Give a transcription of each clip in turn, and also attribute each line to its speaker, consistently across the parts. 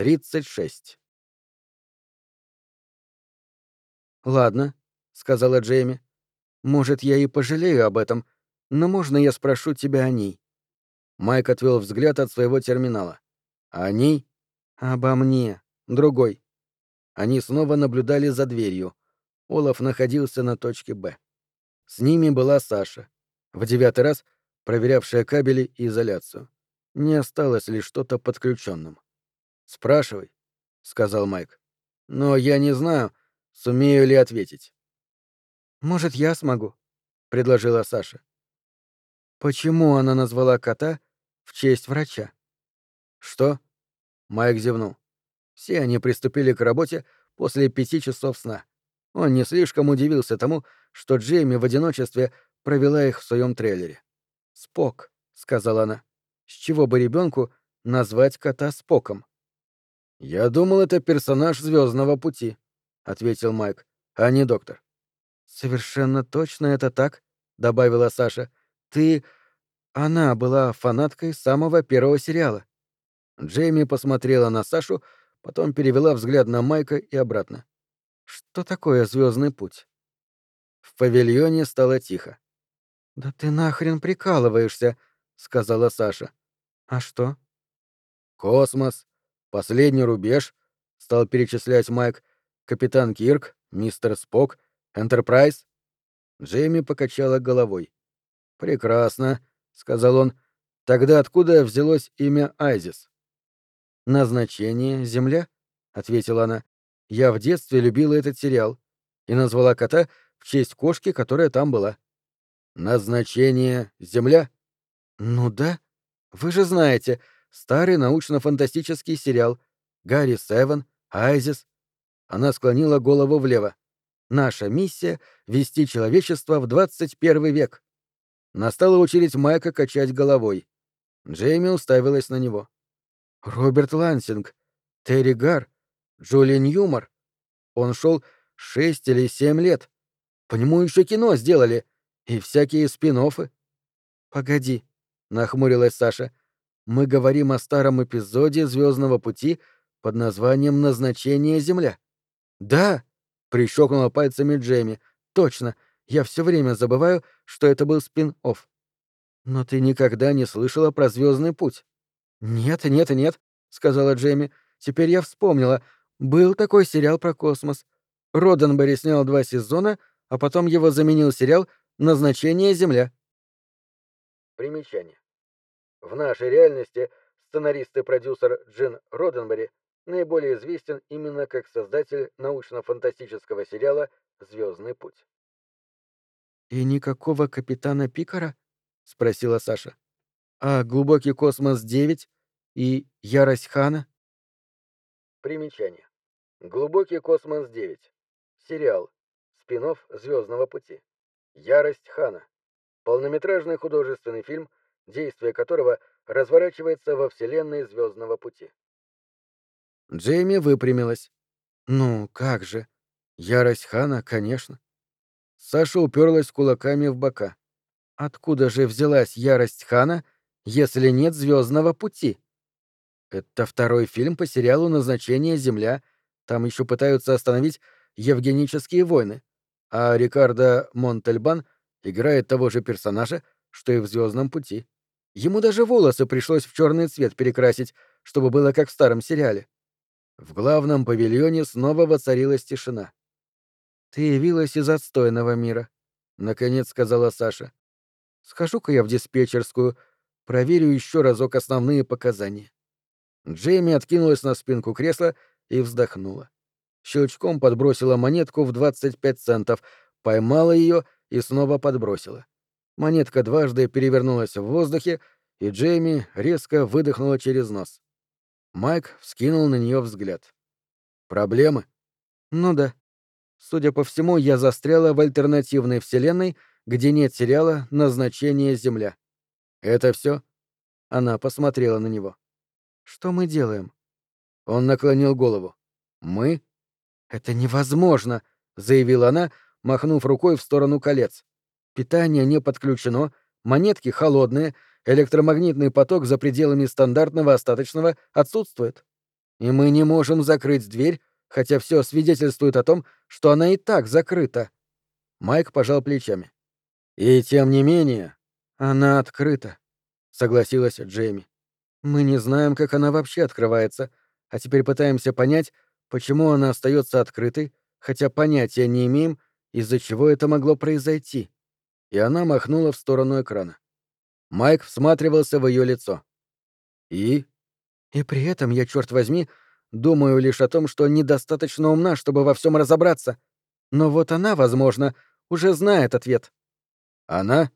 Speaker 1: 36. «Ладно», — сказала Джейми. «Может, я и пожалею об этом, но можно я спрошу тебя о ней?» Майк отвел взгляд от своего терминала. «О ней?» «Обо мне. Другой». Они снова наблюдали за дверью. Олаф находился на точке «Б». С ними была Саша, в девятый раз проверявшая кабели и изоляцию. Не осталось ли что-то подключенным. «Спрашивай», — сказал Майк. «Но я не знаю, сумею ли ответить». «Может, я смогу», — предложила Саша. «Почему она назвала кота в честь врача?» «Что?» — Майк зевнул. Все они приступили к работе после пяти часов сна. Он не слишком удивился тому, что Джейми в одиночестве провела их в своем трейлере. «Спок», — сказала она. «С чего бы ребенку назвать кота Споком?» «Я думал, это персонаж Звездного пути», — ответил Майк, — «а не доктор». «Совершенно точно это так», — добавила Саша. «Ты... Она была фанаткой самого первого сериала». Джейми посмотрела на Сашу, потом перевела взгляд на Майка и обратно. Что такое звездный путь? В павильоне стало тихо. Да ты нахрен прикалываешься, сказала Саша. А что? Космос, последний рубеж, стал перечислять Майк. Капитан Кирк, мистер Спок, Энтерпрайз. Джейми покачала головой. Прекрасно, сказал он. Тогда откуда взялось имя Айзис? Назначение Земля, ответила она. Я в детстве любила этот сериал и назвала кота в честь кошки, которая там была. Назначение Земля? Ну да. Вы же знаете, старый научно-фантастический сериал. Гарри Севен, Айзис. Она склонила голову влево. Наша миссия — вести человечество в 21 век. Настала очередь Майка качать головой. Джейми уставилась на него. Роберт Лансинг, Терри Гар, Джулиан Юмор. Он шел шесть или семь лет. По нему еще кино сделали. И всякие спин -оффы. Погоди, нахмурилась Саша. Мы говорим о старом эпизоде Звездного пути под названием Назначение Земля. Да, прищелкнула пальцами Джейми. Точно. Я все время забываю, что это был спин-офф. Но ты никогда не слышала про Звездный путь? Нет, нет, нет, сказала Джейми. Теперь я вспомнила. Был такой сериал про космос. Роденбери снял два сезона, а потом его заменил сериал «Назначение Земля». Примечание. В нашей реальности сценарист и продюсер Джин Роденбери наиболее известен именно как создатель научно-фантастического сериала «Звездный путь». «И никакого капитана Пикара?» — спросила Саша. «А глубокий космос 9 и ярость Хана?» Примечание. Глубокий космос 9. Сериал. Спинов Звездного пути. Ярость Хана. Полнометражный художественный фильм, действие которого разворачивается во вселенной Звездного пути. Джейми выпрямилась. Ну, как же? Ярость Хана, конечно. Саша уперлась кулаками в бока. Откуда же взялась ярость Хана, если нет Звездного пути? Это второй фильм по сериалу «Назначение Земля», там еще пытаются остановить евгенические войны. А Рикардо Монтельбан играет того же персонажа, что и в Звездном пути. Ему даже волосы пришлось в черный цвет перекрасить, чтобы было как в старом сериале. В главном павильоне снова воцарилась тишина. «Ты явилась из отстойного мира», — наконец сказала Саша. «Схожу-ка я в диспетчерскую, проверю еще разок основные показания». Джейми откинулась на спинку кресла и вздохнула. Щелчком подбросила монетку в 25 центов, поймала ее и снова подбросила. Монетка дважды перевернулась в воздухе, и Джейми резко выдохнула через нос. Майк вскинул на нее взгляд. «Проблемы?» «Ну да. Судя по всему, я застряла в альтернативной вселенной, где нет сериала «Назначение Земля». «Это все? Она посмотрела на него. «Что мы делаем?» Он наклонил голову. «Мы?» «Это невозможно», — заявила она, махнув рукой в сторону колец. «Питание не подключено, монетки холодные, электромагнитный поток за пределами стандартного остаточного отсутствует». И мы не можем закрыть дверь, хотя все свидетельствует о том, что она и так закрыта. Майк пожал плечами. И тем не менее, она открыта, согласилась Джейми. Мы не знаем, как она вообще открывается, а теперь пытаемся понять, почему она остается открытой, хотя понятия не имеем, из-за чего это могло произойти. И она махнула в сторону экрана. Майк всматривался в ее лицо. И? И при этом я, черт возьми, думаю лишь о том, что недостаточно умна, чтобы во всем разобраться. Но вот она, возможно, уже знает ответ. Она?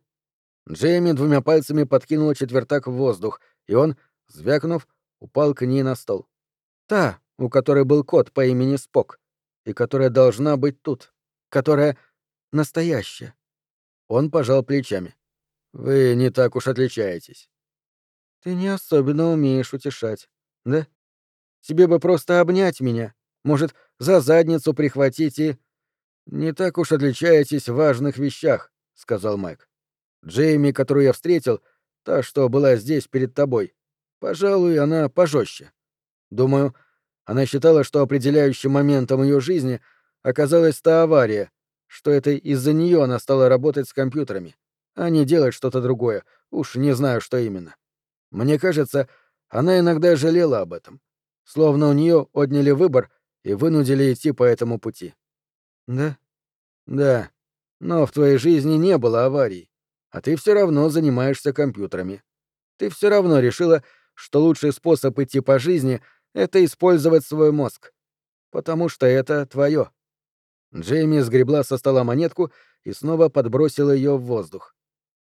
Speaker 1: Джейми двумя пальцами подкинула четвертак в воздух, и он, звякнув, упал к ней на стол. Та, у которой был кот по имени Спок, и которая должна быть тут, которая настоящая. Он пожал плечами. Вы не так уж отличаетесь. Ты не особенно умеешь утешать, да? Тебе бы просто обнять меня, может, за задницу прихватить и... Не так уж отличаетесь в важных вещах, сказал Майк. Джейми, которую я встретил, та, что была здесь перед тобой, пожалуй, она пожестче. Думаю, она считала, что определяющим моментом ее жизни оказалась та авария, что это из-за нее она стала работать с компьютерами, а не делать что-то другое, уж не знаю, что именно. Мне кажется, она иногда жалела об этом, словно у нее отняли выбор и вынудили идти по этому пути. Да? Да. Но в твоей жизни не было аварий, а ты все равно занимаешься компьютерами. Ты все равно решила, что лучший способ идти по жизни — это использовать свой мозг. Потому что это твое. Джейми сгребла со стола монетку и снова подбросила ее в воздух.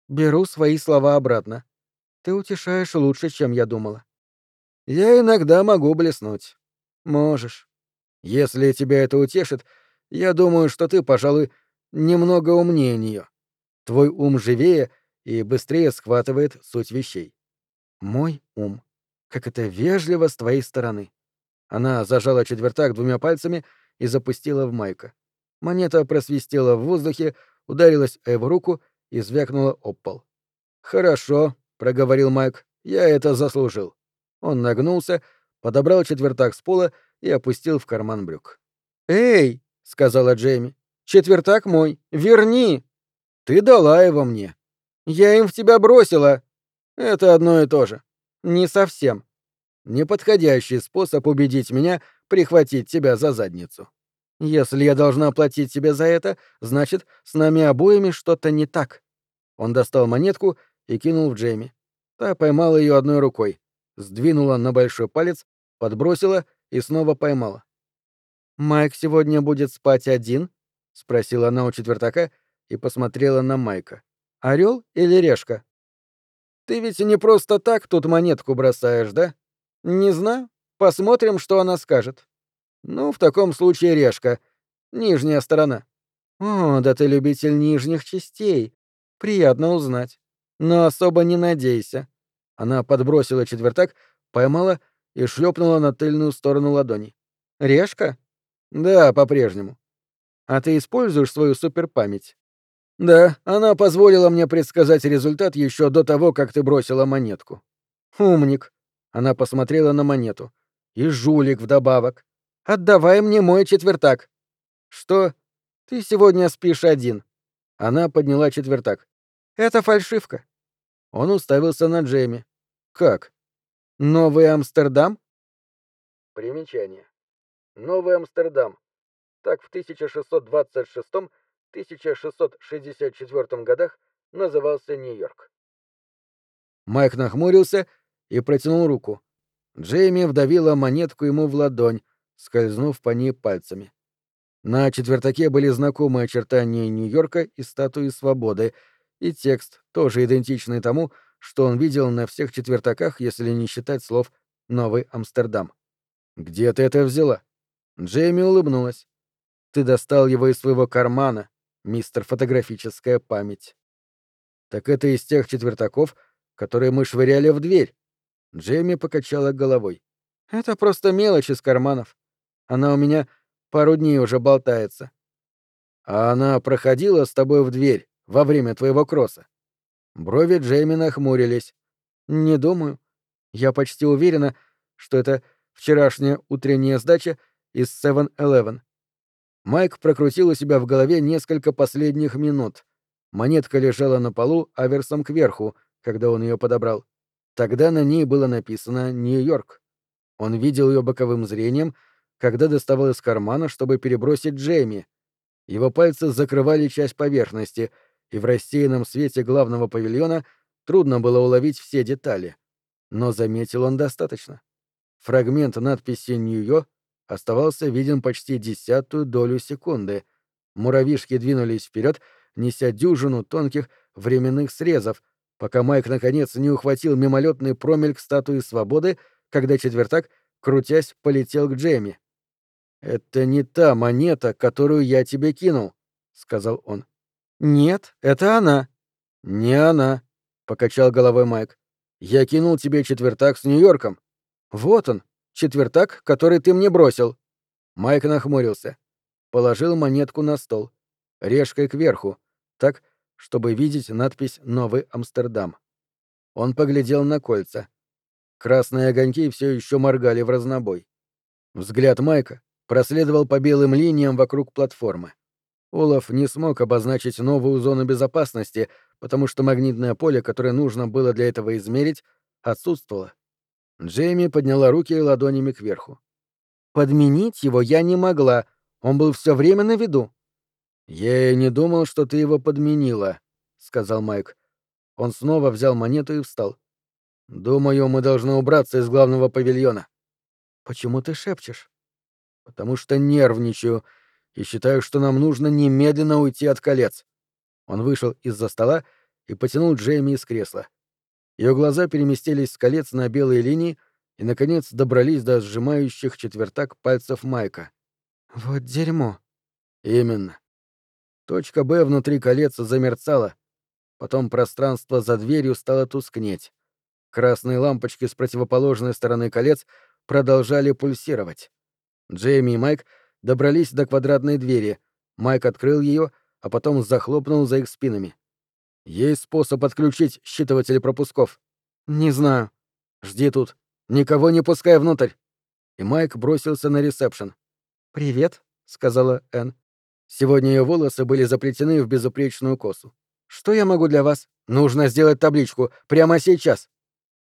Speaker 1: «Беру свои слова обратно. Ты утешаешь лучше, чем я думала». «Я иногда могу блеснуть. Можешь. Если тебя это утешит, я думаю, что ты, пожалуй, немного умнее нее. Твой ум живее и быстрее схватывает суть вещей. Мой ум. Как это вежливо с твоей стороны. Она зажала четвертак двумя пальцами и запустила в Майка. Монета просвистела в воздухе, ударилась о его руку и звякнула об пол. «Хорошо», — проговорил Майк, — «я это заслужил». Он нагнулся, подобрал четвертак с пола и опустил в карман брюк. «Эй!» — сказала Джейми. «Четвертак мой! Верни!» «Ты дала его мне!» «Я им в тебя бросила!» «Это одно и то же». «Не совсем». «Неподходящий способ убедить меня прихватить тебя за задницу». Если я должна платить тебе за это, значит, с нами обоими что-то не так. Он достал монетку и кинул в Джейми. Та поймала ее одной рукой, сдвинула на большой палец, подбросила и снова поймала. «Майк сегодня будет спать один?» — спросила она у четвертака и посмотрела на Майка. Орел или решка?» «Ты ведь не просто так тут монетку бросаешь, да?» «Не знаю. Посмотрим, что она скажет». Ну, в таком случае решка. Нижняя сторона. О, да ты любитель нижних частей. Приятно узнать. Но особо не надейся. Она подбросила четвертак, поймала и шлепнула на тыльную сторону ладони. Решка? Да, по-прежнему. А ты используешь свою суперпамять? Да, она позволила мне предсказать результат еще до того, как ты бросила монетку. Умник. Она посмотрела на монету. И жулик вдобавок. Отдавай мне мой четвертак. Что? Ты сегодня спишь один. Она подняла четвертак. Это фальшивка. Он уставился на Джейми. Как? Новый Амстердам? Примечание. Новый Амстердам. Так в 1626-1664 годах назывался Нью-Йорк. Майк нахмурился и протянул руку. Джейми вдавила монетку ему в ладонь, скользнув по ней пальцами. На четвертаке были знакомые очертания Нью-Йорка и статуи свободы, и текст, тоже идентичный тому, что он видел на всех четвертаках, если не считать слов «Новый Амстердам». «Где ты это взяла?» Джейми улыбнулась. «Ты достал его из своего кармана, мистер фотографическая память». «Так это из тех четвертаков, которые мы швыряли в дверь». Джейми покачала головой. «Это просто мелочь из карманов. Она у меня пару дней уже болтается. А она проходила с тобой в дверь во время твоего кросса? Брови Джейми нахмурились. Не думаю. Я почти уверена, что это Вчерашняя утренняя сдача из 7-Eleven. Майк прокрутил у себя в голове несколько последних минут. Монетка лежала на полу аверсом кверху, когда он ее подобрал. Тогда на ней было написано «Нью-Йорк». Он видел ее боковым зрением, когда доставал из кармана, чтобы перебросить Джейми. Его пальцы закрывали часть поверхности, и в рассеянном свете главного павильона трудно было уловить все детали. Но заметил он достаточно. Фрагмент надписи «Нью-Йо» оставался виден почти десятую долю секунды. Муравьишки двинулись вперед, неся дюжину тонких временных срезов, пока Майк наконец не ухватил мимолетный промельк статуи свободы, когда четвертак, крутясь, полетел к Джейми. «Это не та монета, которую я тебе кинул», — сказал он. «Нет, это она». «Не она», — покачал головой Майк. «Я кинул тебе четвертак с Нью-Йорком. Вот он, четвертак, который ты мне бросил». Майк нахмурился. Положил монетку на стол. Решкой кверху, так, чтобы видеть надпись «Новый Амстердам». Он поглядел на кольца. Красные огоньки все еще моргали в разнобой. Взгляд Майка проследовал по белым линиям вокруг платформы. Олаф не смог обозначить новую зону безопасности, потому что магнитное поле, которое нужно было для этого измерить, отсутствовало. Джейми подняла руки ладонями кверху. «Подменить его я не могла. Он был все время на виду». «Я и не думал, что ты его подменила», — сказал Майк. Он снова взял монету и встал. «Думаю, мы должны убраться из главного павильона». «Почему ты шепчешь?» «Потому что нервничаю и считаю, что нам нужно немедленно уйти от колец». Он вышел из-за стола и потянул Джейми из кресла. Ее глаза переместились с колец на белые линии и, наконец, добрались до сжимающих четвертак пальцев Майка. «Вот дерьмо». «Именно». Точка «Б» внутри колец замерцала. Потом пространство за дверью стало тускнеть. Красные лампочки с противоположной стороны колец продолжали пульсировать. Джейми и Майк добрались до квадратной двери. Майк открыл ее, а потом захлопнул за их спинами. «Есть способ отключить считыватели пропусков?» «Не знаю». «Жди тут. Никого не пускай внутрь». И Майк бросился на ресепшн. «Привет», — сказала Энн. Сегодня ее волосы были заплетены в безупречную косу. «Что я могу для вас? Нужно сделать табличку. Прямо сейчас».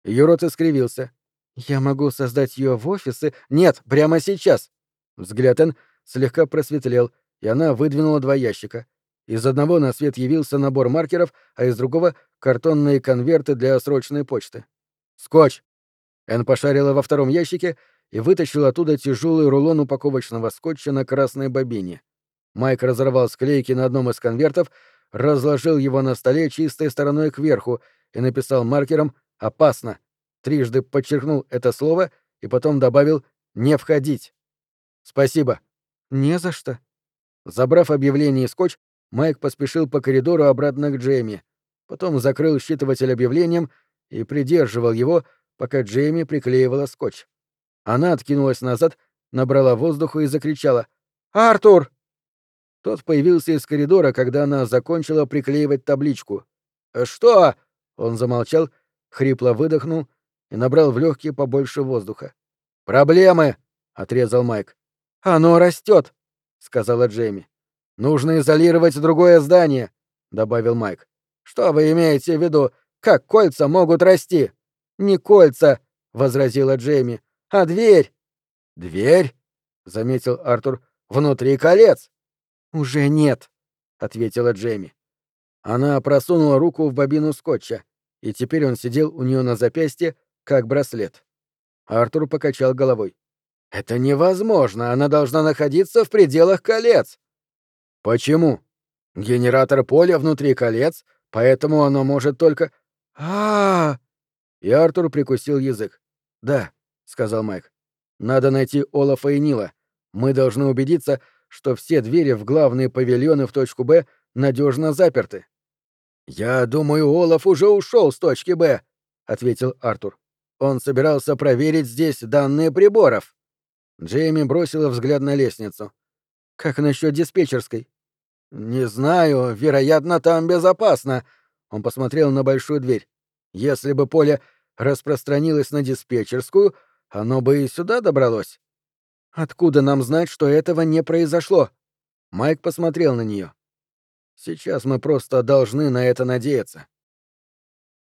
Speaker 1: Ее рот искривился. «Я могу создать ее в офисы?» «Нет, прямо сейчас!» Взгляд Энн слегка просветлел, и она выдвинула два ящика. Из одного на свет явился набор маркеров, а из другого — картонные конверты для срочной почты. «Скотч!» Энн пошарила во втором ящике и вытащила оттуда тяжелый рулон упаковочного скотча на красной бобине. Майк разорвал склейки на одном из конвертов, разложил его на столе чистой стороной кверху и написал маркером «Опасно». Трижды подчеркнул это слово и потом добавил «Не входить». «Спасибо». «Не за что». Забрав объявление и скотч, Майк поспешил по коридору обратно к Джейми. Потом закрыл считыватель объявлением и придерживал его, пока Джейми приклеивала скотч. Она откинулась назад, набрала воздуха и закричала «Артур!» Тот появился из коридора, когда она закончила приклеивать табличку. «Э, «Что?» — он замолчал, хрипло выдохнул и набрал в легкие побольше воздуха. «Проблемы!» — отрезал Майк. «Оно растет!» — сказала Джейми. «Нужно изолировать другое здание», — добавил Майк. «Что вы имеете в виду? Как кольца могут расти?» «Не кольца», — возразила Джейми, — «а дверь». «Дверь?» — заметил Артур. «Внутри колец». «Уже нет», — ответила Джейми. Она просунула руку в бобину скотча, и теперь он сидел у нее на запястье, как браслет. Артур покачал головой. «Это невозможно, она должна находиться в пределах колец». «Почему?» «Генератор поля внутри колец, поэтому оно может только...» а, И Артур прикусил язык. «Да», — сказал Майк. «Надо найти Олафа и Нила. Мы должны убедиться, что все двери в главные павильоны в точку Б надежно заперты. «Я думаю, Олаф уже ушел с точки Б», — ответил Артур. «Он собирался проверить здесь данные приборов». Джейми бросила взгляд на лестницу. «Как насчет диспетчерской?» «Не знаю, вероятно, там безопасно». Он посмотрел на большую дверь. «Если бы поле распространилось на диспетчерскую, оно бы и сюда добралось. Откуда нам знать, что этого не произошло? Майк посмотрел на нее. Сейчас мы просто должны на это надеяться.